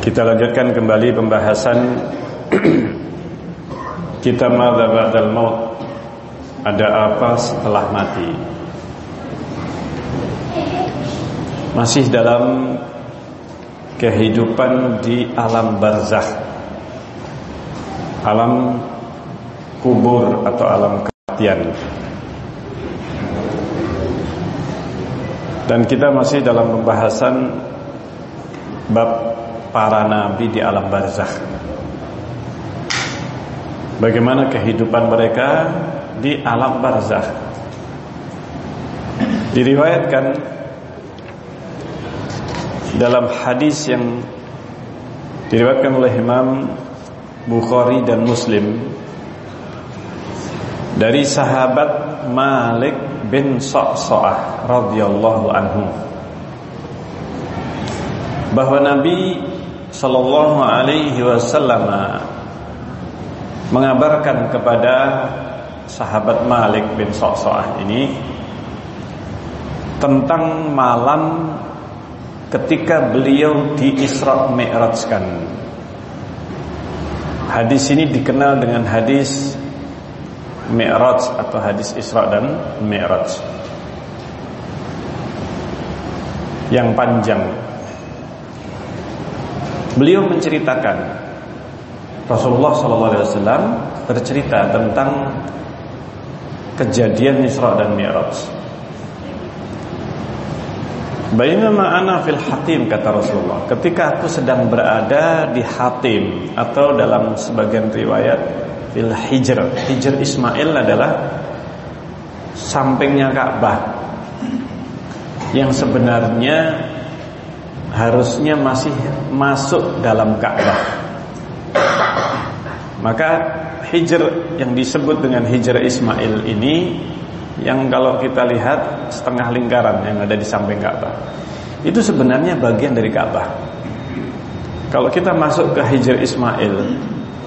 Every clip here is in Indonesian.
Kita lanjutkan kembali pembahasan kita ba'dal maut. Ada apa setelah mati? Masih dalam kehidupan di alam barzakh. Alam kubur atau alam kematian. Dan kita masih dalam pembahasan bab para nabi di alam barzakh. Bagaimana kehidupan mereka di alam barzakh. Diriwayatkan dalam hadis yang diriwayatkan oleh Imam Bukhari dan Muslim dari sahabat Malik bin Sa'sa'ah radhiyallahu anhu bahwa Nabi sallallahu alaihi wasallam mengabarkan kepada sahabat Malik bin Sa'sa'ah ini tentang malam ketika beliau di Isra Mi'rajkan. Hadis ini dikenal dengan hadis Mi'raj atau hadis Isra dan Mi'raj. Yang panjang Beliau menceritakan Rasulullah SAW bercerita tentang kejadian Isra dan Mi'raj. Bainama ana fil hatim kata Rasulullah Ketika aku sedang berada di hatim Atau dalam sebagian riwayat Fil hijr Hijr Ismail adalah Sampingnya Ka'bah Yang sebenarnya harusnya masih masuk dalam Ka'bah. Maka hijr yang disebut dengan hijr Ismail ini yang kalau kita lihat setengah lingkaran yang ada di samping Ka'bah. Itu sebenarnya bagian dari Ka'bah. Kalau kita masuk ke hijr Ismail,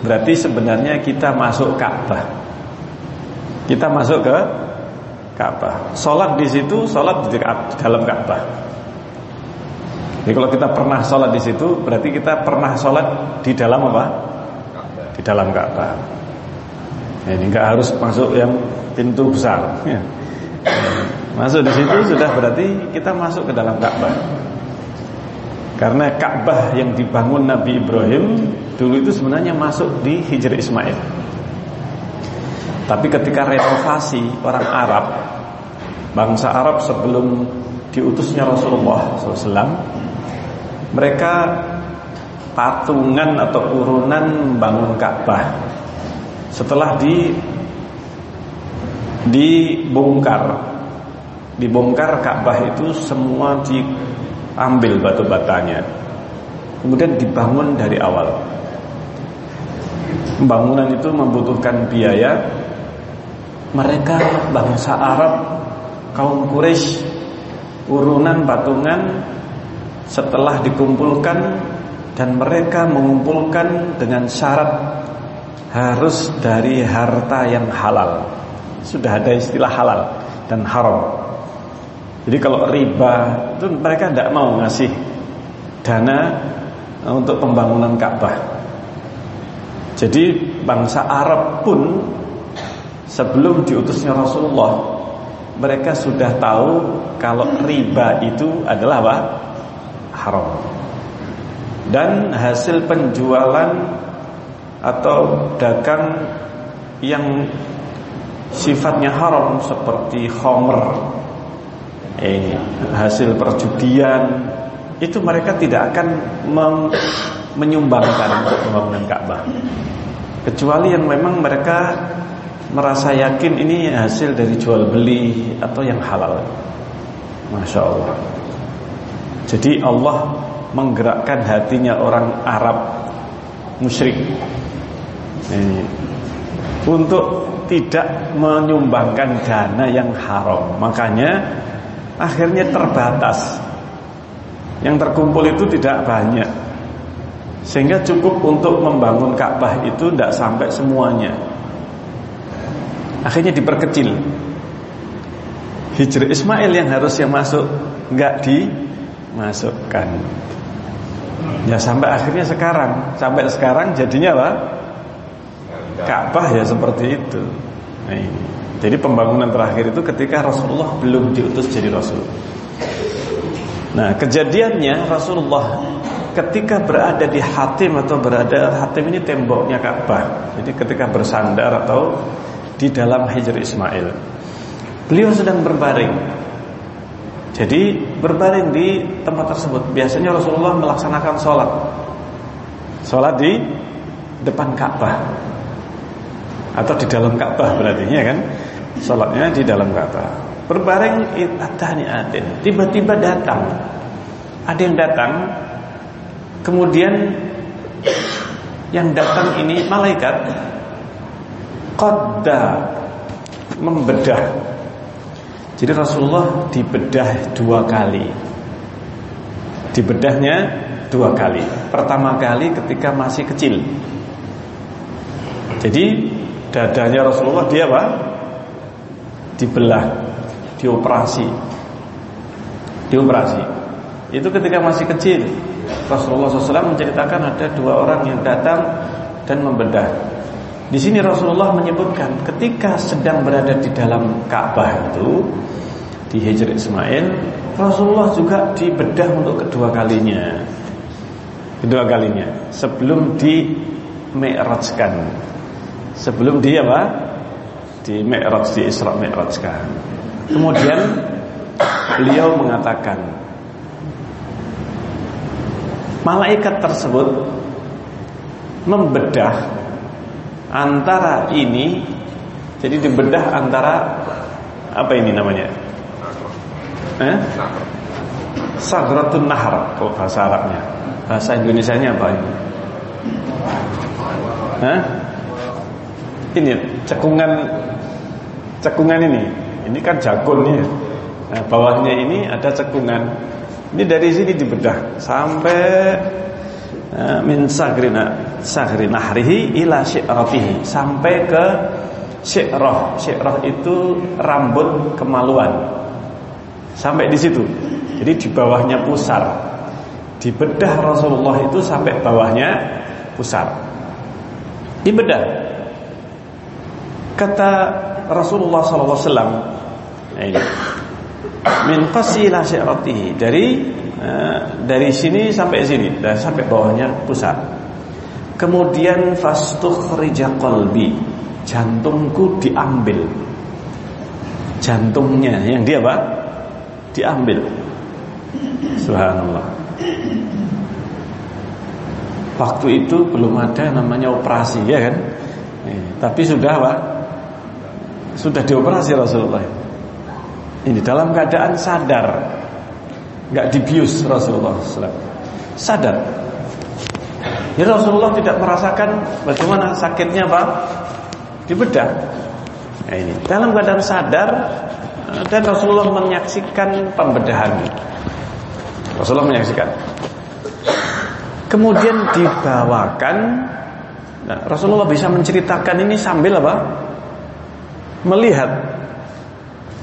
berarti sebenarnya kita masuk Ka'bah. Kita masuk ke Ka'bah. Salat di situ, salat di dalam Ka'bah. Jadi kalau kita pernah sholat di situ, berarti kita pernah sholat di dalam apa? Di dalam Ka'bah. Ya, ini nggak harus masuk yang pintu besar. Ya. Masuk di situ sudah berarti kita masuk ke dalam Ka'bah. Karena Ka'bah yang dibangun Nabi Ibrahim dulu itu sebenarnya masuk di Hijr Ismail. Tapi ketika renovasi orang Arab, bangsa Arab sebelum diutusnya Rasulullah SAW mereka patungan atau urunan bangun Ka'bah. Setelah di dibongkar, dibongkar Ka'bah itu semua diambil batu batanya. Kemudian dibangun dari awal. Pembangunan itu membutuhkan biaya. Mereka bangsa Arab, kaum Quraisy, urunan patungan setelah dikumpulkan dan mereka mengumpulkan dengan syarat harus dari harta yang halal. Sudah ada istilah halal dan haram. Jadi kalau riba itu mereka tidak mau ngasih dana untuk pembangunan Ka'bah. Jadi bangsa Arab pun sebelum diutusnya Rasulullah mereka sudah tahu kalau riba itu adalah apa? haram dan hasil penjualan atau dagang yang sifatnya haram seperti homer eh, hasil perjudian itu mereka tidak akan menyumbangkan untuk pembangunan Ka'bah. Kecuali yang memang mereka merasa yakin ini hasil dari jual beli atau yang halal. Masya Allah. Jadi Allah menggerakkan hatinya orang Arab musyrik. Ini, untuk tidak menyumbangkan dana yang haram. Makanya akhirnya terbatas. Yang terkumpul itu tidak banyak. Sehingga cukup untuk membangun Ka'bah itu tidak sampai semuanya. Akhirnya diperkecil. Hijr Ismail yang harusnya masuk nggak di masukkan. Ya sampai akhirnya sekarang, sampai sekarang jadinya apa? Ka'bah ya seperti itu. Nah, ini. Jadi pembangunan terakhir itu ketika Rasulullah belum diutus jadi Rasul. Nah kejadiannya Rasulullah ketika berada di Hatim atau berada Hatim ini temboknya Ka'bah. Jadi ketika bersandar atau di dalam Hijr Ismail. Beliau sedang berbaring. Jadi berbaring di tempat tersebut. Biasanya Rasulullah melaksanakan sholat. Sholat di depan Ka'bah atau di dalam Ka'bah berarti ya kan? Sholatnya di dalam Ka'bah. Berbaring atani adin. Tiba-tiba datang. Ada yang datang. Kemudian yang datang ini malaikat qadda membedah. Jadi Rasulullah dibedah dua kali. Dibedahnya dua kali. Pertama kali ketika masih kecil. Jadi dadanya Rasulullah dia apa? Dibelah, dioperasi. Dioperasi. Itu ketika masih kecil. Rasulullah SAW menceritakan ada dua orang yang datang dan membedah. Di sini Rasulullah menyebutkan ketika sedang berada di dalam Ka'bah itu di Hijr Ismail, Rasulullah juga dibedah untuk kedua kalinya. Kedua kalinya sebelum di Mi'rajkan. Sebelum dia apa? Di Mi'raj di Isra Mi'rajkan. Kemudian beliau mengatakan malaikat tersebut membedah antara ini jadi dibedah antara apa ini namanya? Eh? Sagratun Nahar kalau bahasa Arabnya. Bahasa Indonesianya apa ini? Hah? Ini cekungan cekungan ini. Ini kan jagonnya. Nah, bawahnya ini ada cekungan. Ini dari sini dibedah sampai uh, min sagrina sahri nahrihi ila syi'ratihi sampai ke syi'rah. Syi'rah itu rambut kemaluan. Sampai di situ. Jadi di bawahnya pusar. Di bedah Rasulullah itu sampai bawahnya pusar. Di bedah. Kata Rasulullah SAW nah min qasila syi'ratihi dari uh, dari sini sampai sini dan sampai bawahnya pusar Kemudian fastukhrija qalbi. Jantungku diambil. Jantungnya yang dia apa? Diambil. Subhanallah. Waktu itu belum ada namanya operasi ya kan? Eh, tapi sudah apa? Sudah dioperasi Rasulullah. Ini dalam keadaan sadar. Enggak dibius Rasulullah. Sadar jadi Rasulullah tidak merasakan bagaimana sakitnya apa? Di bedah. Nah ini dalam keadaan sadar eh, dan Rasulullah menyaksikan pembedahan. Rasulullah menyaksikan. Kemudian dibawakan nah, Rasulullah bisa menceritakan ini sambil apa? Melihat.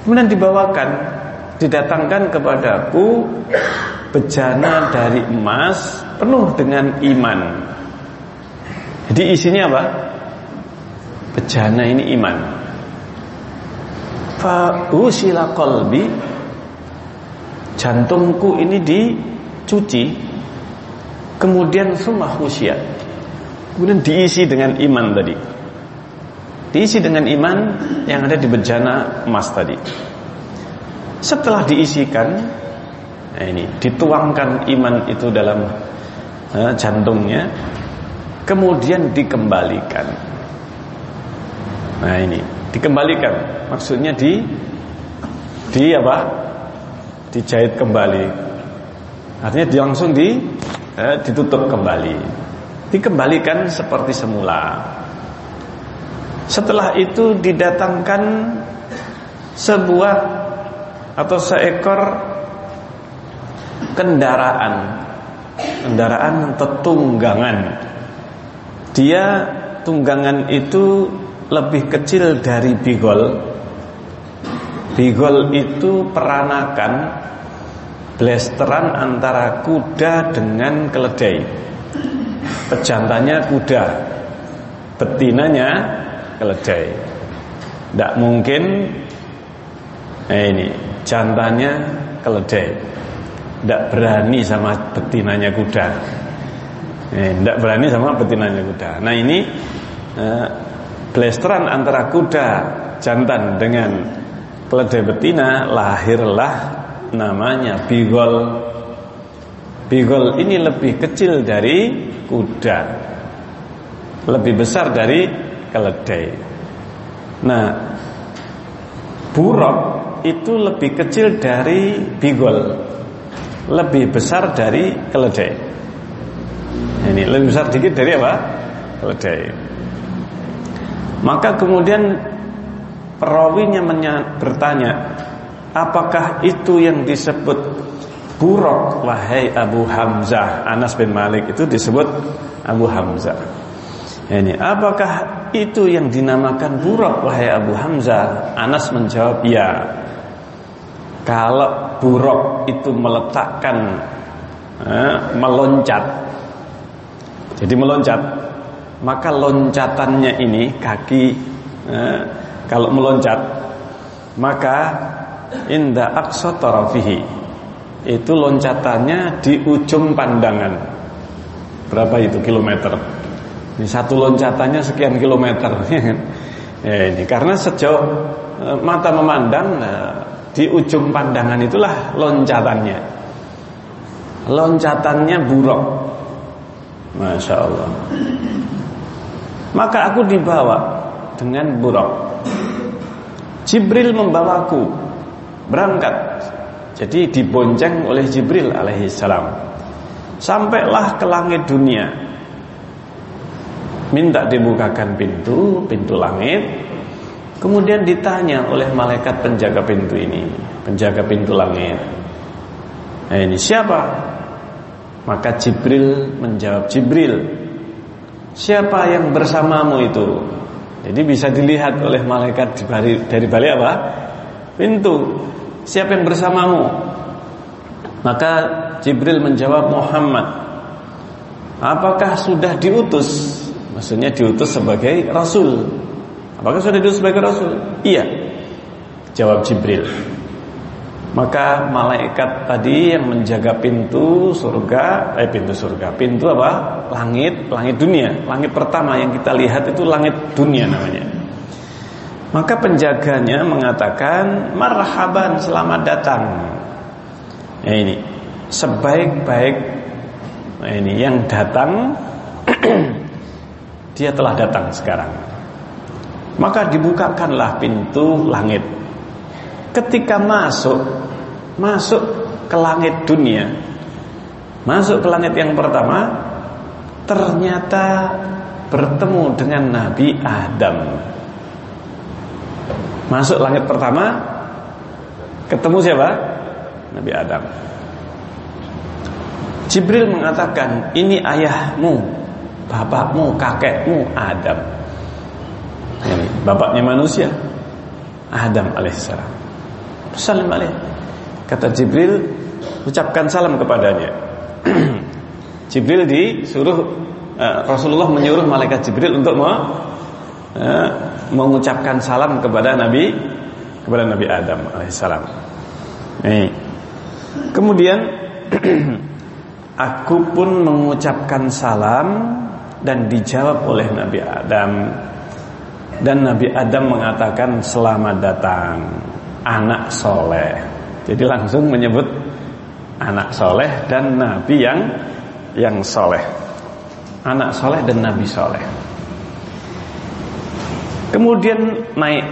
Kemudian dibawakan didatangkan kepadaku bejana dari emas penuh dengan iman. Jadi isinya apa? Bejana ini iman. Fa usila qalbi jantungku ini dicuci kemudian summa husya. Kemudian diisi dengan iman tadi. Diisi dengan iman yang ada di bejana emas tadi. Setelah diisikan Nah ini dituangkan iman itu dalam uh, jantungnya, kemudian dikembalikan. Nah ini dikembalikan, maksudnya di di apa? Dijahit kembali. Artinya langsung di uh, ditutup kembali, dikembalikan seperti semula. Setelah itu didatangkan sebuah atau seekor kendaraan. Kendaraan tetunggangan. Dia tunggangan itu lebih kecil dari bigol. Bigol itu peranakan Blasteran antara kuda dengan keledai. Pejantannya kuda, betinanya keledai. Tidak mungkin eh ini jantannya keledai. Tidak berani sama betinanya kuda. Eh, tidak berani sama betinanya kuda. Nah ini eh, blasteran antara kuda jantan dengan keledai betina lahirlah namanya bigol. Bigol ini lebih kecil dari kuda. Lebih besar dari keledai. Nah, buruk itu lebih kecil dari bigol. Lebih besar dari keledai. Ini lebih besar dikit dari apa? Keledai. Maka kemudian perawinya bertanya, apakah itu yang disebut buruk wahai Abu Hamzah? Anas bin Malik itu disebut Abu Hamzah. Ini apakah itu yang dinamakan buruk wahai Abu Hamzah? Anas menjawab ya. Kalau buruk itu meletakkan eh, meloncat, jadi meloncat, maka loncatannya ini kaki eh, kalau meloncat, maka inda aqsa itu loncatannya di ujung pandangan. Berapa itu kilometer? Ini satu loncatannya sekian kilometer. ya ini karena sejauh eh, mata memandang eh, di ujung pandangan itulah loncatannya. Loncatannya buruk. Masya Allah. Maka aku dibawa dengan buruk. Jibril membawaku berangkat. Jadi dibonceng oleh Jibril alaihissalam. Sampailah ke langit dunia. Minta dibukakan pintu, pintu langit. Kemudian ditanya oleh malaikat penjaga pintu ini, penjaga pintu langit. Nah ini siapa? Maka Jibril menjawab Jibril. Siapa yang bersamamu itu? Jadi bisa dilihat oleh malaikat dari, dari balik apa? Pintu. Siapa yang bersamamu? Maka Jibril menjawab Muhammad. Apakah sudah diutus? Maksudnya diutus sebagai rasul Apakah sudah diutus sebagai rasul? Iya. Jawab Jibril. Maka malaikat tadi yang menjaga pintu surga, eh pintu surga, pintu apa? Langit, langit dunia. Langit pertama yang kita lihat itu langit dunia namanya. Maka penjaganya mengatakan, "Marhaban, selamat datang." Ya ini, sebaik-baik nah ini yang datang dia telah datang sekarang. Maka dibukakanlah pintu langit. Ketika masuk, masuk ke langit dunia, masuk ke langit yang pertama, ternyata bertemu dengan Nabi Adam. Masuk langit pertama, ketemu siapa? Nabi Adam. Jibril mengatakan, ini ayahmu, bapakmu, kakekmu Adam. Bapaknya manusia Adam alaihissalam. Salam alaih. Kata Jibril, ucapkan salam kepadanya. Jibril disuruh uh, Rasulullah menyuruh malaikat Jibril untuk mau uh, mengucapkan salam kepada Nabi kepada Nabi Adam alaihissalam. Nih. Kemudian aku pun mengucapkan salam dan dijawab oleh Nabi Adam dan Nabi Adam mengatakan selamat datang anak soleh. Jadi langsung menyebut anak soleh dan Nabi yang yang soleh. Anak soleh dan Nabi soleh. Kemudian naik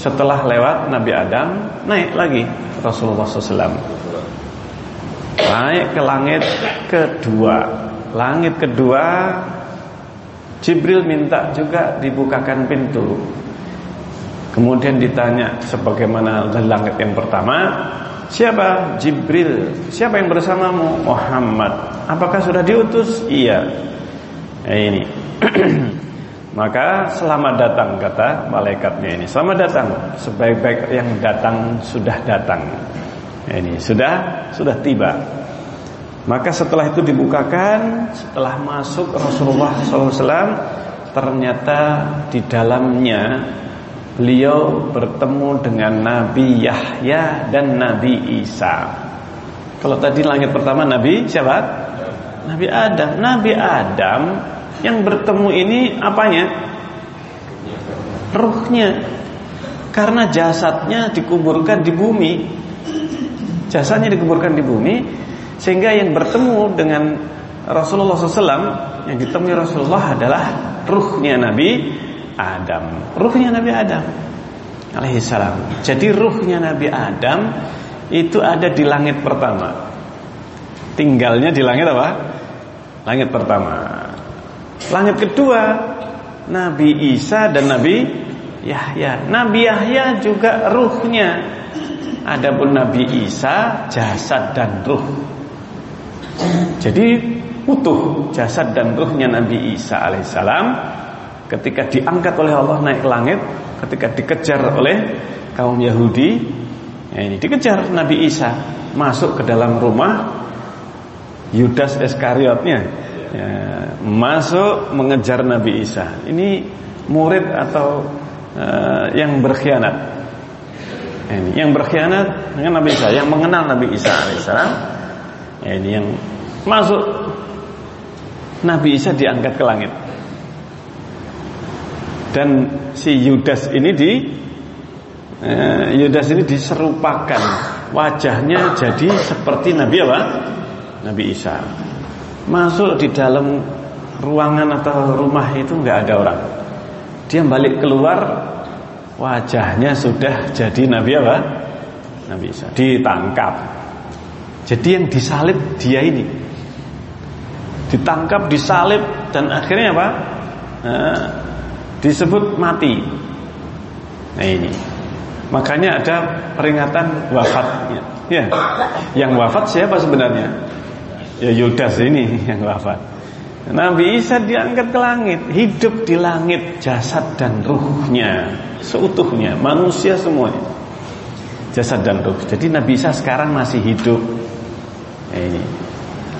setelah lewat Nabi Adam naik lagi Rasulullah SAW. Naik ke langit kedua. Langit kedua Jibril minta juga dibukakan pintu. Kemudian ditanya sebagaimana langit yang pertama, siapa? Jibril. Siapa yang bersamamu? Muhammad. Apakah sudah diutus? Iya. Nah, ini. Maka selamat datang kata malaikatnya ini. Selamat datang. Sebaik-baik yang datang sudah datang. Ini sudah sudah tiba. Maka setelah itu dibukakan, setelah masuk Rasulullah SAW, ternyata di dalamnya beliau bertemu dengan Nabi Yahya dan Nabi Isa. Kalau tadi langit pertama Nabi siapa? Nabi Adam. Nabi Adam yang bertemu ini apanya? Ruhnya. Karena jasadnya dikuburkan di bumi. Jasadnya dikuburkan di bumi sehingga yang bertemu dengan Rasulullah SAW yang ditemui Rasulullah adalah ruhnya Nabi Adam. Ruhnya Nabi Adam alaihissalam. Jadi ruhnya Nabi Adam itu ada di langit pertama. Tinggalnya di langit apa? Langit pertama. Langit kedua Nabi Isa dan Nabi Yahya. Nabi Yahya juga ruhnya. Adapun Nabi Isa jasad dan ruh. Jadi utuh jasad dan ruhnya Nabi Isa alaihissalam ketika diangkat oleh Allah naik ke langit, ketika dikejar oleh kaum Yahudi, ya ini dikejar Nabi Isa masuk ke dalam rumah Yudas Iskariotnya ya, masuk mengejar Nabi Isa. Ini murid atau uh, yang berkhianat. Ini yang berkhianat dengan Nabi Isa, yang mengenal Nabi Isa alaihissalam ya, ini yang masuk. Nabi Isa diangkat ke langit. Dan si Yudas ini di eh, Yudas ini diserupakan. Wajahnya jadi seperti Nabi apa? Nabi Isa. Masuk di dalam ruangan atau rumah itu nggak ada orang. Dia balik keluar wajahnya sudah jadi Nabi apa? Nabi Isa. Ditangkap jadi yang disalib dia ini. Ditangkap, disalib Dan akhirnya apa? Nah, disebut mati. Nah ini. Makanya ada peringatan wafatnya Ya, Yang wafat siapa sebenarnya? Ya Yudas ini yang wafat. Nabi Isa diangkat ke langit Hidup di langit Jasad dan ruhnya Seutuhnya Manusia semuanya. Jasad dan ruh. Jadi Nabi Isa sekarang masih hidup ini.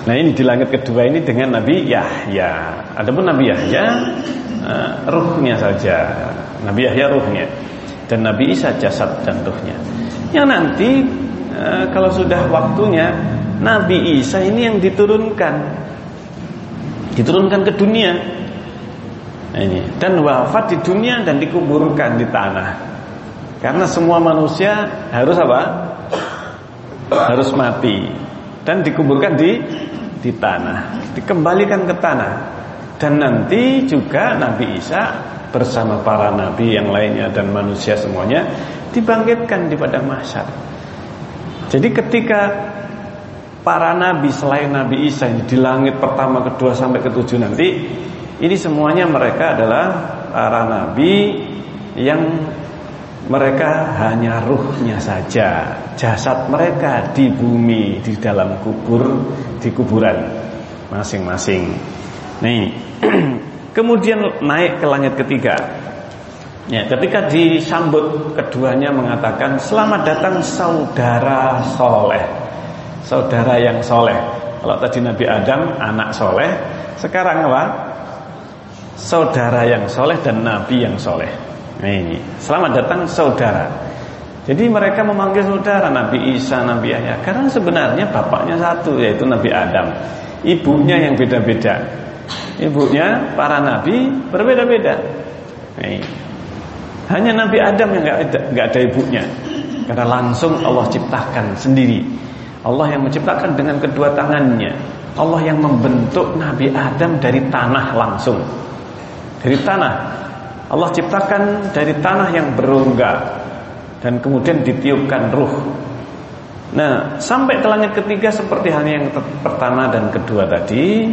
Nah ini di langit kedua ini dengan Nabi Yahya. Adapun Nabi Yahya uh, ruhnya saja. Nabi Yahya ruhnya dan Nabi Isa jasad dan ruhnya. Yang nanti uh, kalau sudah waktunya Nabi Isa ini yang diturunkan diturunkan ke dunia. Nah, ini dan wafat di dunia dan dikuburkan di tanah. Karena semua manusia harus apa? Harus mati dan dikuburkan di di tanah, dikembalikan ke tanah. Dan nanti juga Nabi Isa bersama para nabi yang lainnya dan manusia semuanya dibangkitkan di padang mahsyar. Jadi ketika para nabi selain Nabi Isa di langit pertama, kedua sampai ketujuh nanti, ini semuanya mereka adalah para nabi yang mereka hanya ruhnya saja Jasad mereka di bumi Di dalam kubur Di kuburan Masing-masing Nih Kemudian naik ke langit ketiga Ya, ketika disambut keduanya mengatakan selamat datang saudara soleh, saudara yang soleh. Kalau tadi Nabi Adam anak soleh, sekarang apa? Saudara yang soleh dan Nabi yang soleh. Ini, selamat datang saudara. Jadi mereka memanggil saudara Nabi Isa, Nabi Yahya karena sebenarnya bapaknya satu yaitu Nabi Adam. Ibunya yang beda-beda. Ibunya para nabi berbeda-beda. Hanya Nabi Adam yang nggak ada, gak ada ibunya. Karena langsung Allah ciptakan sendiri. Allah yang menciptakan dengan kedua tangannya. Allah yang membentuk Nabi Adam dari tanah langsung. Dari tanah Allah ciptakan dari tanah yang berongga dan kemudian ditiupkan ruh. Nah, sampai ke langit ketiga seperti halnya yang pertama dan kedua tadi,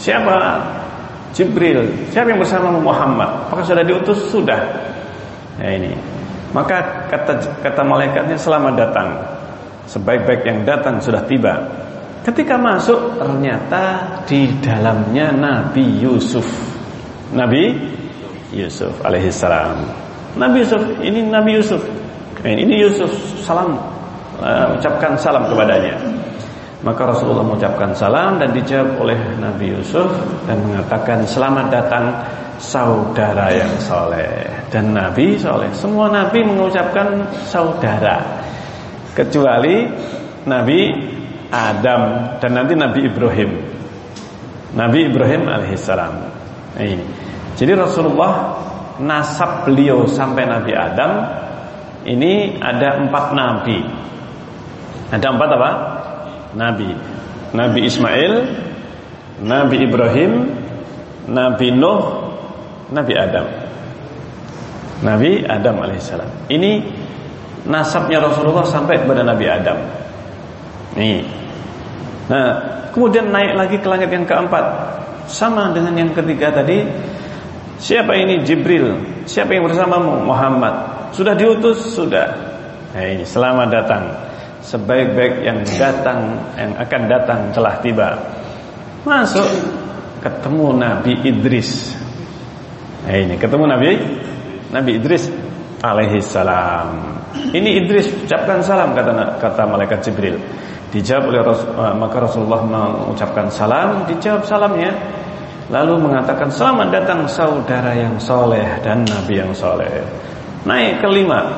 siapa? Jibril. Siapa yang bersama Muhammad? Apakah sudah diutus? Sudah. Nah ini. Maka kata kata malaikatnya selamat datang. Sebaik-baik yang datang sudah tiba. Ketika masuk ternyata di dalamnya Nabi Yusuf. Nabi Yusuf alaihissalam. Nabi Yusuf ini Nabi Yusuf. Ini Yusuf salam uh, ucapkan salam kepadanya. Maka Rasulullah mengucapkan salam dan dijawab oleh Nabi Yusuf dan mengatakan selamat datang saudara yang soleh dan Nabi soleh. Semua Nabi mengucapkan saudara kecuali Nabi Adam dan nanti Nabi Ibrahim. Nabi Ibrahim alaihissalam. Nah, ini. Jadi Rasulullah nasab beliau sampai Nabi Adam ini ada empat nabi. Ada empat apa? Nabi. Nabi Ismail, Nabi Ibrahim, Nabi Nuh, Nabi Adam. Nabi Adam alaihissalam. Ini nasabnya Rasulullah sampai kepada Nabi Adam. Nih. Nah, kemudian naik lagi ke langit yang keempat. Sama dengan yang ketiga tadi. Siapa ini Jibril? Siapa yang bersamamu? Muhammad. Sudah diutus? Sudah. Nah, ini selamat datang sebaik-baik yang datang yang akan datang telah tiba. Masuk ketemu Nabi Idris. Nah, ini ketemu Nabi Nabi Idris alaihi salam. Ini Idris ucapkan salam kata kata malaikat Jibril. Dijawab oleh Rasul, eh, maka Rasulullah mengucapkan salam, dijawab salamnya. Lalu mengatakan selamat datang saudara yang soleh dan nabi yang soleh. Naik kelima,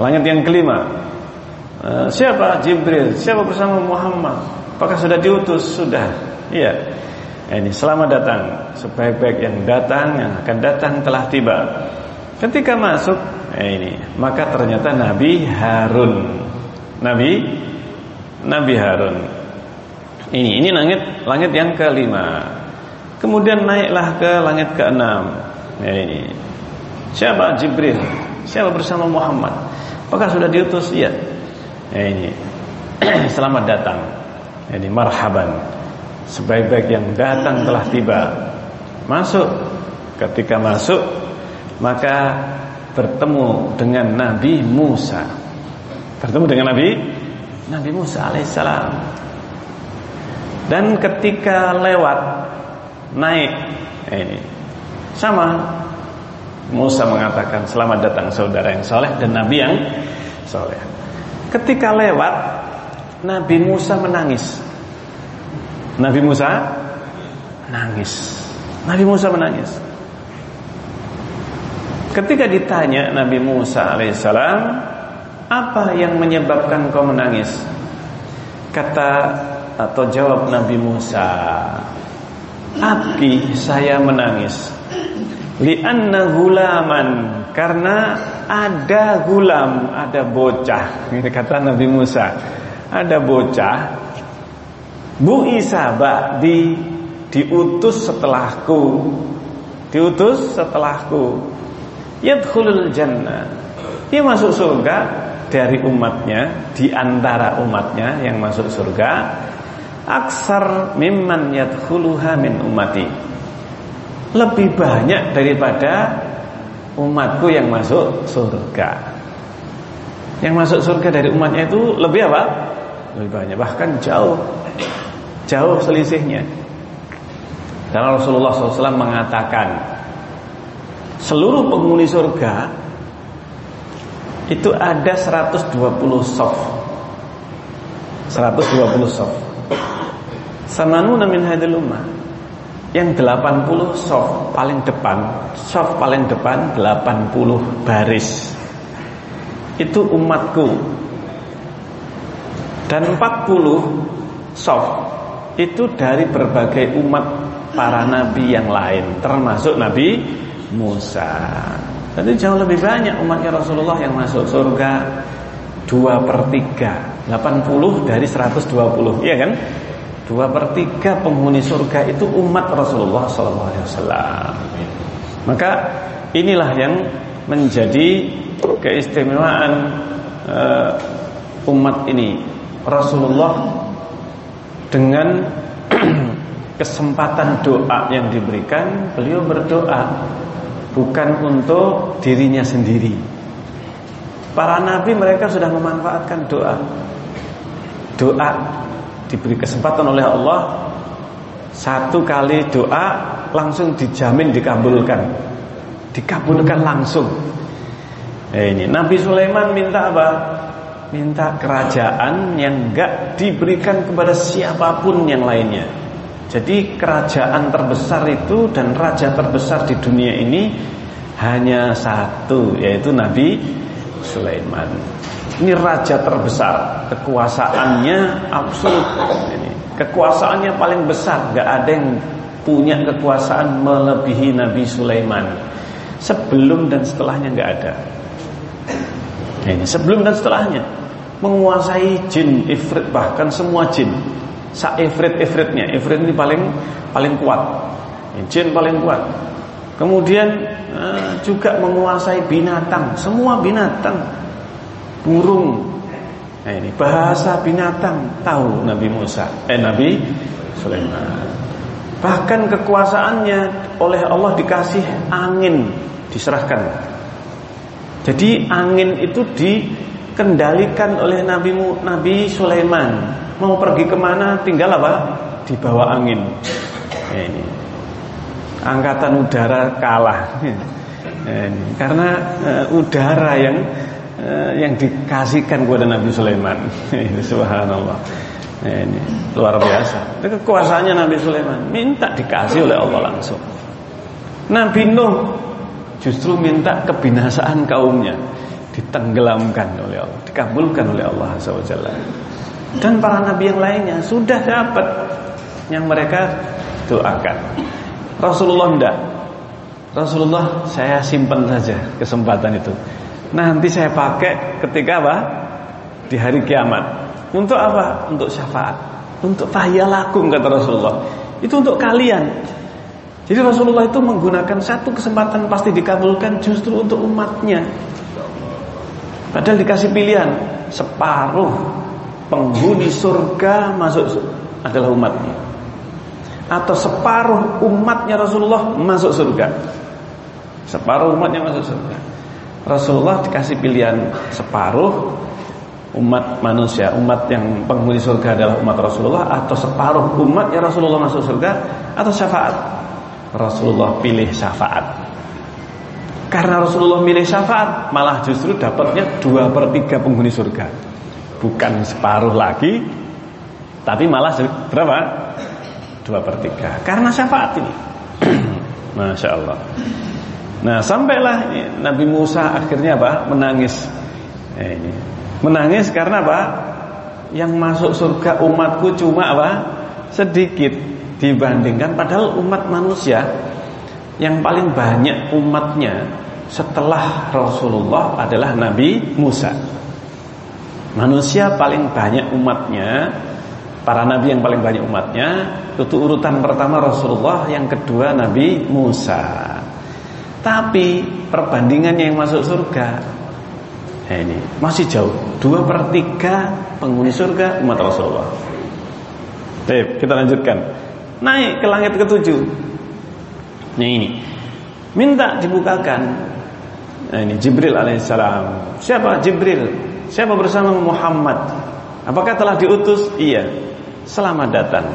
langit yang kelima Eh, siapa Jibril? Siapa bersama Muhammad? Apakah sudah diutus? Sudah. Iya. Eh, ini selamat datang. Sebaik-baik yang datang, yang akan datang telah tiba. Ketika masuk, eh, ini maka ternyata Nabi Harun. Nabi Nabi Harun. Ini ini langit langit yang kelima. Kemudian naiklah ke langit keenam. Eh, ini. Siapa Jibril? Siapa bersama Muhammad? Apakah sudah diutus? Iya. Ya ini selamat datang. Ini marhaban. Sebaik-baik yang datang telah tiba. Masuk. Ketika masuk maka bertemu dengan Nabi Musa. Bertemu dengan Nabi Nabi Musa alaihissalam. Dan ketika lewat naik. Ini sama. Musa mengatakan selamat datang saudara yang soleh dan Nabi yang soleh. Ketika lewat Nabi Musa menangis. Nabi Musa nangis Nabi Musa menangis. Ketika ditanya Nabi Musa alaihissalam Apa yang menyebabkan kau menangis? Kata atau jawab Nabi Musa Api saya menangis Lianna gulaman Karena ada gulam, ada bocah. Ini kata Nabi Musa. Ada bocah Bu Isaba di diutus setelahku. Diutus setelahku. Yadkhulul jannah. Dia masuk surga dari umatnya, di antara umatnya yang masuk surga. Aksar mimman yadkhuluha min umati. Lebih banyak daripada umatku yang masuk surga. Yang masuk surga dari umatnya itu lebih apa? Lebih banyak, bahkan jauh jauh selisihnya. Karena Rasulullah SAW mengatakan seluruh penghuni surga itu ada 120 sof 120 sof Samanuna min hadil ummah. Yang 80 soft paling depan soft paling depan 80 baris. Itu umatku. Dan 40 soft itu dari berbagai umat para nabi yang lain termasuk Nabi Musa. Jadi jauh lebih banyak umatnya Rasulullah yang masuk surga 2 per 3 80 dari 120 Iya kan Dua per tiga penghuni surga itu umat Rasulullah SAW. Maka inilah yang menjadi keistimewaan uh, umat ini. Rasulullah dengan kesempatan doa yang diberikan, beliau berdoa bukan untuk dirinya sendiri. Para nabi mereka sudah memanfaatkan doa. Doa diberi kesempatan oleh Allah. Satu kali doa langsung dijamin dikabulkan. Dikabulkan langsung. Eh, ini. Nabi Sulaiman minta apa? Minta kerajaan yang enggak diberikan kepada siapa pun yang lainnya. Jadi kerajaan terbesar itu dan raja terbesar di dunia ini hanya satu yaitu Nabi Sulaiman. Ini raja terbesar, kekuasaannya absolut. Ini kekuasaannya paling besar, nggak ada yang punya kekuasaan melebihi Nabi Sulaiman. Sebelum dan setelahnya nggak ada. Ini sebelum dan setelahnya menguasai jin, ifrit bahkan semua jin. Sa ifrit ifritnya, ifrit ini paling paling kuat. Jin paling kuat. Kemudian uh, juga menguasai binatang, semua binatang burung. Nah ini bahasa binatang tahu Nabi Musa, eh Nabi Sulaiman. Bahkan kekuasaannya oleh Allah dikasih angin diserahkan. Jadi angin itu dikendalikan oleh Nabi Nabi Sulaiman. Mau pergi ke mana tinggal apa? Di bawah angin. Nah, ini angkatan udara kalah. Ini. Karena uh, udara yang Eh, yang dikasihkan kepada Nabi Sulaiman. Subhanallah. Ini luar biasa. Kekuasaannya Nabi Sulaiman minta dikasih oleh Allah langsung. Nabi Nuh justru minta kebinasaan kaumnya ditenggelamkan oleh Allah, dikabulkan oleh Allah SWT. Dan para nabi yang lainnya sudah dapat yang mereka doakan. Rasulullah tidak. Rasulullah saya simpan saja kesempatan itu nanti saya pakai ketika apa? Di hari kiamat. Untuk apa? Untuk syafaat. Untuk tahyalakum kata Rasulullah. Itu untuk kalian. Jadi Rasulullah itu menggunakan satu kesempatan pasti dikabulkan justru untuk umatnya. Padahal dikasih pilihan separuh penghuni surga masuk adalah umatnya. Atau separuh umatnya Rasulullah masuk surga. Separuh umatnya masuk surga. Rasulullah dikasih pilihan separuh umat manusia, umat yang penghuni surga adalah umat Rasulullah atau separuh umat yang Rasulullah masuk surga atau syafaat. Rasulullah pilih syafaat. Karena Rasulullah milih syafaat, malah justru dapatnya dua per tiga penghuni surga. Bukan separuh lagi, tapi malah berapa? Dua per tiga. Karena syafaat ini. Masya Allah. Nah sampailah Nabi Musa akhirnya apa? Menangis. Eh. Menangis karena apa? Yang masuk surga umatku cuma apa? Sedikit dibandingkan padahal umat manusia yang paling banyak umatnya setelah Rasulullah adalah Nabi Musa. Manusia paling banyak umatnya Para nabi yang paling banyak umatnya Itu urutan pertama Rasulullah Yang kedua Nabi Musa tapi perbandingannya yang masuk surga nah ini masih jauh. Dua per tiga penghuni surga umat Rasulullah. Baik, kita lanjutkan. Naik ke langit ketujuh. Nah ini minta dibukakan. Nah ini Jibril alaihissalam. Siapa Jibril? Siapa bersama Muhammad? Apakah telah diutus? Iya. Selamat datang.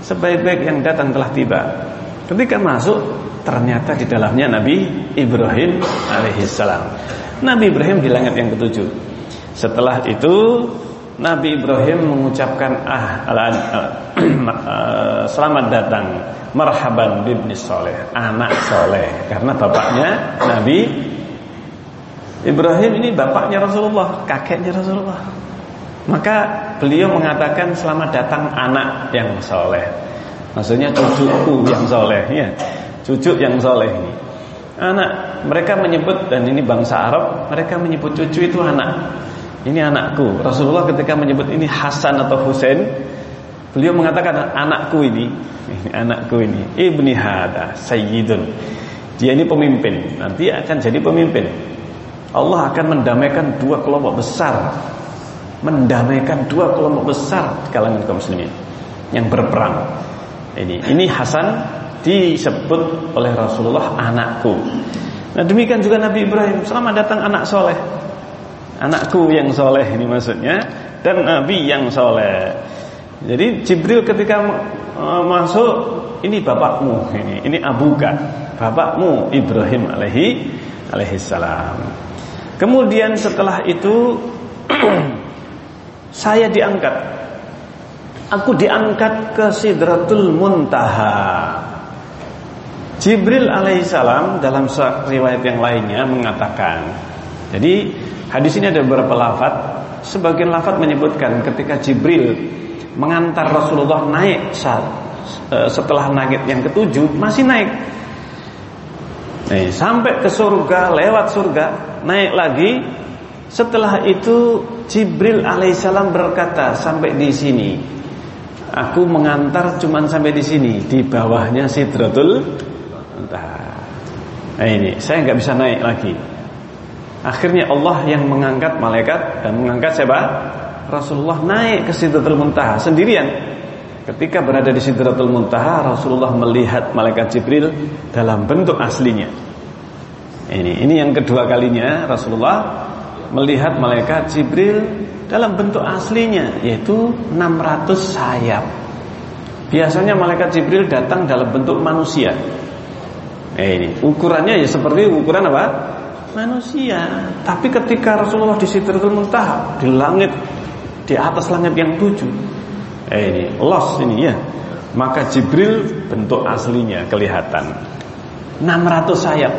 Sebaik-baik yang datang telah tiba. Ketika masuk ternyata di dalamnya Nabi Ibrahim alaihissalam. Nabi Ibrahim di langit yang ketujuh. Setelah itu Nabi Ibrahim mengucapkan ah selamat datang marhaban bibni soleh anak soleh karena bapaknya Nabi Ibrahim ini bapaknya Rasulullah kakeknya Rasulullah maka beliau mengatakan selamat datang anak yang soleh maksudnya cucuku yang soleh ya cucu yang soleh ini. Anak mereka menyebut dan ini bangsa Arab mereka menyebut cucu itu anak. Ini anakku. Rasulullah ketika menyebut ini Hasan atau Husain, beliau mengatakan anakku ini, ini anakku ini, ibni hada sayyidun. Dia ini pemimpin, nanti akan jadi pemimpin. Allah akan mendamaikan dua kelompok besar. Mendamaikan dua kelompok besar kalangan kaum muslimin yang berperang. Ini ini Hasan disebut oleh Rasulullah anakku. Nah demikian juga Nabi Ibrahim Selamat datang anak soleh Anakku yang soleh ini maksudnya Dan Nabi yang soleh Jadi Jibril ketika uh, masuk Ini bapakmu Ini ini abuka Bapakmu Ibrahim alaihi alaihi salam Kemudian setelah itu Saya diangkat. Aku diangkat ke Sidratul Muntaha. Jibril alaihissalam dalam riwayat yang lainnya mengatakan. Jadi hadis ini ada beberapa lafaz. Sebagian lafaz menyebutkan ketika Jibril mengantar Rasulullah naik saat e, setelah naik yang ketujuh masih naik. Nih, sampai ke surga, lewat surga, naik lagi. Setelah itu Jibril alaihissalam berkata sampai di sini. Aku mengantar cuman sampai di sini, di bawahnya Sidratul Muntaha. Nah ini, saya nggak bisa naik lagi. Akhirnya Allah yang mengangkat malaikat dan mengangkat siapa? Rasulullah naik ke Sidratul Muntaha sendirian. Ketika berada di Sidratul Muntaha, Rasulullah melihat malaikat Jibril dalam bentuk aslinya. Ini, ini yang kedua kalinya Rasulullah melihat malaikat Jibril dalam bentuk aslinya yaitu 600 sayap. Biasanya malaikat Jibril datang dalam bentuk manusia. Eh, ini ukurannya ya seperti ukuran apa? Manusia. Tapi ketika Rasulullah di Sidratul Muntaha di langit di atas langit yang tujuh. Eh, ini los ini ya. Maka Jibril bentuk aslinya kelihatan. 600 sayap.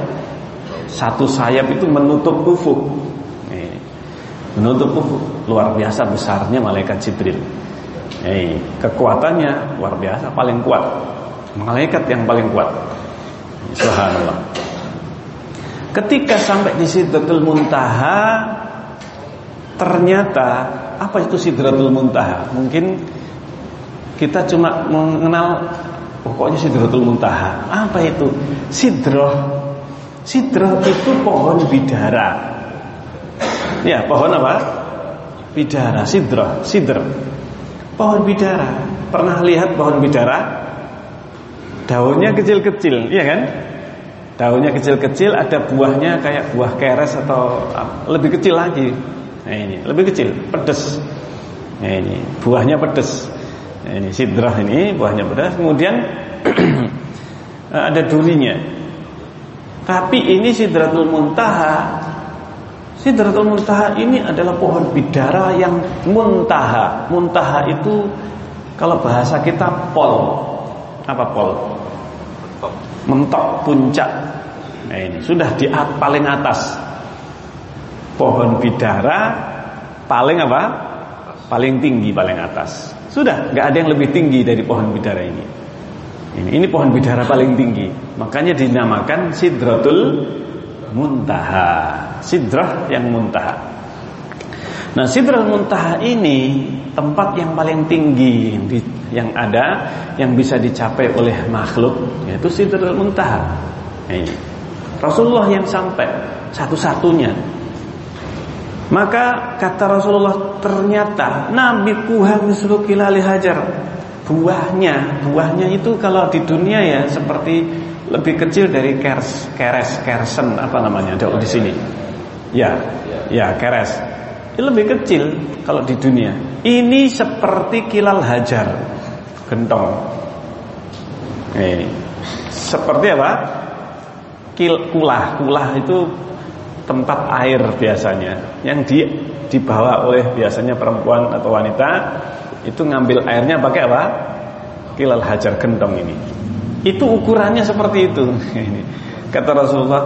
Satu sayap itu menutup ufuk menutup luar biasa besarnya malaikat Jibril. Eh, kekuatannya luar biasa, paling kuat. Malaikat yang paling kuat. Subhanallah. Ketika sampai di Sidratul Muntaha, ternyata apa itu Sidratul Muntaha? Mungkin kita cuma mengenal pokoknya Sidratul Muntaha. Apa itu? Sidroh. Sidroh itu pohon bidara Ya, pohon apa? Bidara, sidra, sidr. Pohon bidara. Pernah lihat pohon bidara? Daunnya kecil-kecil, iya kan? Daunnya kecil-kecil, ada buahnya kayak buah keres atau lebih kecil lagi. Nah ini, lebih kecil, pedes. Nah ini, buahnya pedes. Nah, ini sidrah ini, buahnya pedas. Kemudian ada durinya. Tapi ini sidratul muntaha Sidratul Muntaha ini adalah pohon bidara yang muntaha. Muntaha itu kalau bahasa kita pol. Apa pol? Mentok puncak. Nah ini sudah di paling atas. Pohon bidara paling apa? Paling tinggi paling atas. Sudah, nggak ada yang lebih tinggi dari pohon bidara ini. Ini, ini pohon bidara paling tinggi. Makanya dinamakan Sidratul muntaha. Sidrah yang muntaha. Nah sidrah muntaha ini tempat yang paling tinggi yang, ada yang bisa dicapai oleh makhluk yaitu sidrah muntaha. Ini. Rasulullah yang sampai satu-satunya. Maka kata Rasulullah ternyata Nabi kuha mislu hajar buahnya buahnya itu kalau di dunia ya seperti lebih kecil dari kers, keres, kersen apa namanya ada di sini. Ya, ya keres. Ini lebih kecil kalau di dunia. Ini seperti kilal hajar, gentong. Ini seperti apa? Kil, kulah, kulah itu tempat air biasanya yang di, dibawa oleh biasanya perempuan atau wanita itu ngambil airnya pakai apa? Kilal hajar gentong ini. Itu ukurannya seperti itu. Kata Rasulullah,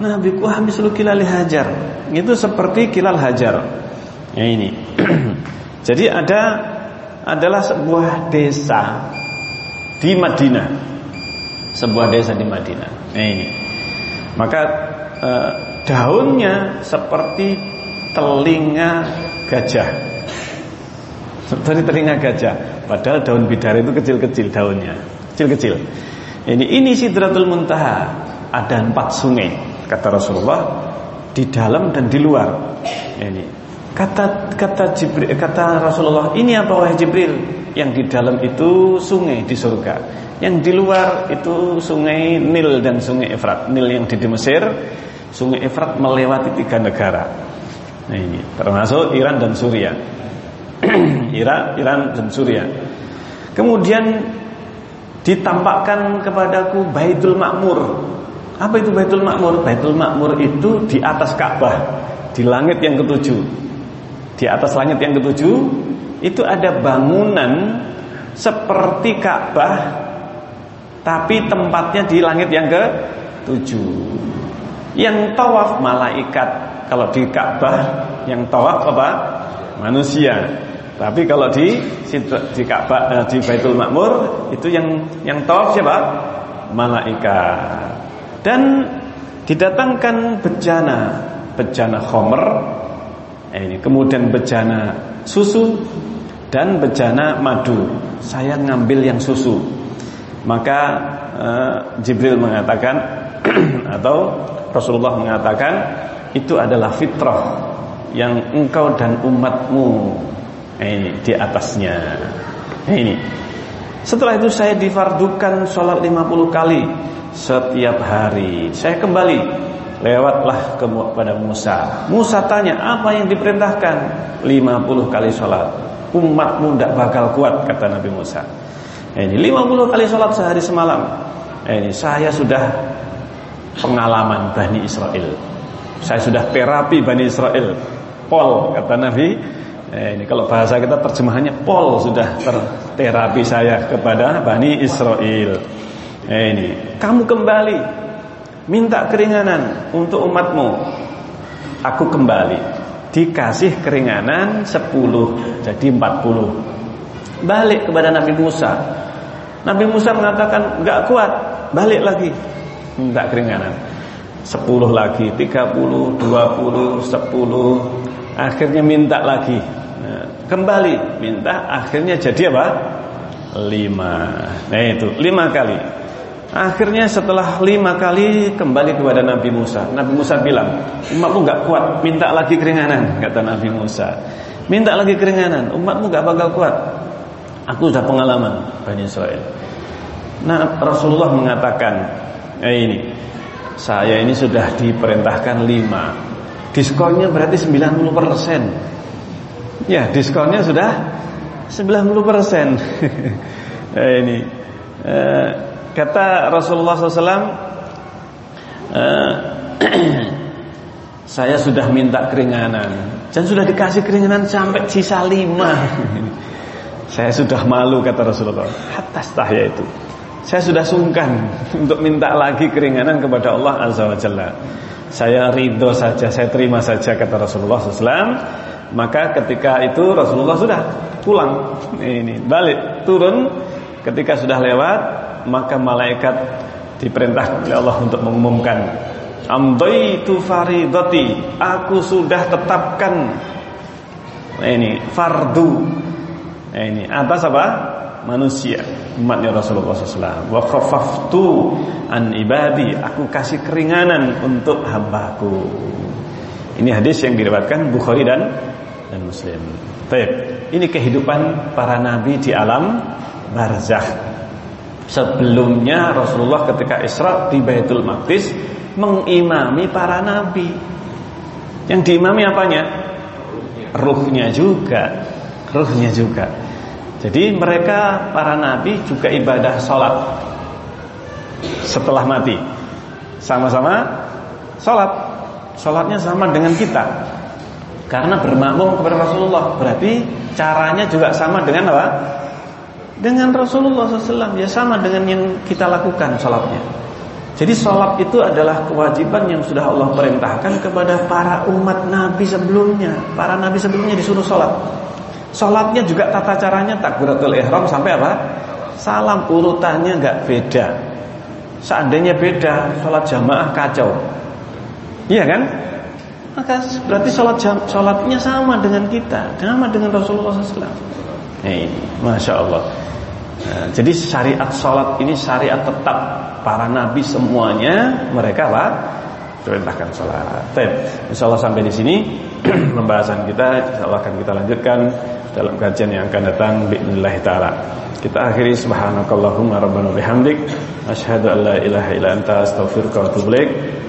Nabi ku hamislu kilal hajar. Itu seperti kilal hajar. Ya ini. Jadi ada adalah sebuah desa di Madinah. Sebuah desa di Madinah. Nah ini. Maka eh, daunnya seperti telinga gajah. Seperti telinga gajah. Padahal daun bidara itu kecil-kecil daunnya. Kecil-kecil. Ini ini Sidratul Muntaha. Ada empat sungai kata Rasulullah di dalam dan di luar. Ini kata kata Jibril kata Rasulullah ini apa wahai Jibril? Yang di dalam itu sungai di surga. Yang di luar itu sungai Nil dan sungai Efrat. Nil yang di Mesir, sungai Efrat melewati tiga negara. Nah ini termasuk Iran dan Suriah. Iran, Iran dan Suriah. Kemudian ditampakkan kepadaku Baitul Makmur. Apa itu Baitul Makmur? Baitul Makmur itu di atas Ka'bah, di langit yang ketujuh. Di atas langit yang ketujuh itu ada bangunan seperti Ka'bah tapi tempatnya di langit yang ke tujuh. Yang tawaf malaikat. Kalau di Ka'bah yang tawaf apa? Manusia. Tapi kalau di di Ka'bah eh, di Baitul Makmur itu yang yang tawaf siapa? Malaikat. Dan didatangkan bejana, bejana khomer, eh, ini kemudian bejana susu dan bejana madu. Saya ngambil yang susu. Maka uh, Jibril mengatakan atau Rasulullah mengatakan itu adalah fitrah yang engkau dan umatmu eh, di atasnya. Eh, ini. Setelah itu saya difardukan sholat 50 kali setiap hari. Saya kembali lewatlah kepada Musa. Musa tanya apa yang diperintahkan? 50 kali sholat. Umatmu tidak bakal kuat kata Nabi Musa. Ini 50 kali sholat sehari semalam. Ini saya sudah pengalaman Bani Israel. Saya sudah terapi Bani Israel. Pol kata Nabi Eh, ini kalau bahasa kita terjemahannya Pol sudah terterapi saya kepada Bani Israel. Eh, ini kamu kembali minta keringanan untuk umatmu. Aku kembali dikasih keringanan 10 jadi 40. Balik kepada Nabi Musa. Nabi Musa mengatakan nggak kuat, balik lagi minta keringanan. 10 lagi, 30, 20, 10 Akhirnya minta lagi kembali. Minta akhirnya jadi apa? Lima. Nah itu. Lima kali. Akhirnya setelah lima kali kembali kepada Nabi Musa. Nabi Musa bilang umatmu nggak kuat minta lagi keringanan kata Nabi Musa. Minta lagi keringanan umatmu nggak bakal kuat. Aku sudah pengalaman Bani Israel. Nah Rasulullah mengatakan eh ini saya ini sudah diperintahkan lima. Diskonnya berarti 90 persen Ya diskonnya sudah 90% eh, Ini. Eh, Kata Rasulullah SAW eh, Saya sudah minta keringanan Dan sudah dikasih keringanan sampai sisa lima. Saya sudah malu kata Rasulullah Atas tahya itu. Saya sudah sungkan Untuk minta lagi keringanan kepada Allah Azza wa Jalla. Saya ridho saja Saya terima saja kata Rasulullah SAW maka ketika itu Rasulullah sudah pulang. Ini balik turun. Ketika sudah lewat maka malaikat diperintah oleh Allah untuk mengumumkan amdaitu faridati aku sudah tetapkan. Ini fardu. Ini atas apa? Manusia umatnya Rasulullah SAW wa khafaftu an ibadi aku kasih keringanan untuk hambaku. Ini hadis yang diriwayatkan Bukhari dan dan Muslim. Baik, ini kehidupan para nabi di alam barzakh. Sebelumnya Rasulullah ketika Isra di Baitul Maqdis mengimami para nabi. Yang diimami apanya? Ruhnya juga. Ruhnya juga. Jadi mereka para nabi juga ibadah sholat setelah mati. Sama-sama sholat. Sholatnya sama dengan kita. Karena bermakmum kepada Rasulullah. Berarti caranya juga sama dengan apa? Dengan Rasulullah SAW Ya sama dengan yang kita lakukan sholatnya. Jadi sholat itu adalah kewajiban yang sudah Allah perintahkan kepada para umat Nabi sebelumnya. Para Nabi sebelumnya disuruh sholat. Sholatnya juga tata caranya takbiratul ihram sampai apa? Salam. Urutannya nggak beda. Seandainya beda Sholat jamaah kacau. Iya kan? Maka berarti sholat sholatnya sama dengan kita, sama dengan Rasulullah SAW. Ini, masya Allah. Nah, jadi syariat sholat ini syariat tetap para nabi semuanya mereka apa? Perintahkan sholat. Insya Allah sampai di sini pembahasan kita. Insya Allah akan kita lanjutkan dalam kajian yang akan datang. Bismillah taala. Kita akhiri subhanakallahumma rabbana bihamdik asyhadu an la ilaha illa anta astaghfiruka wa atubu ilaik.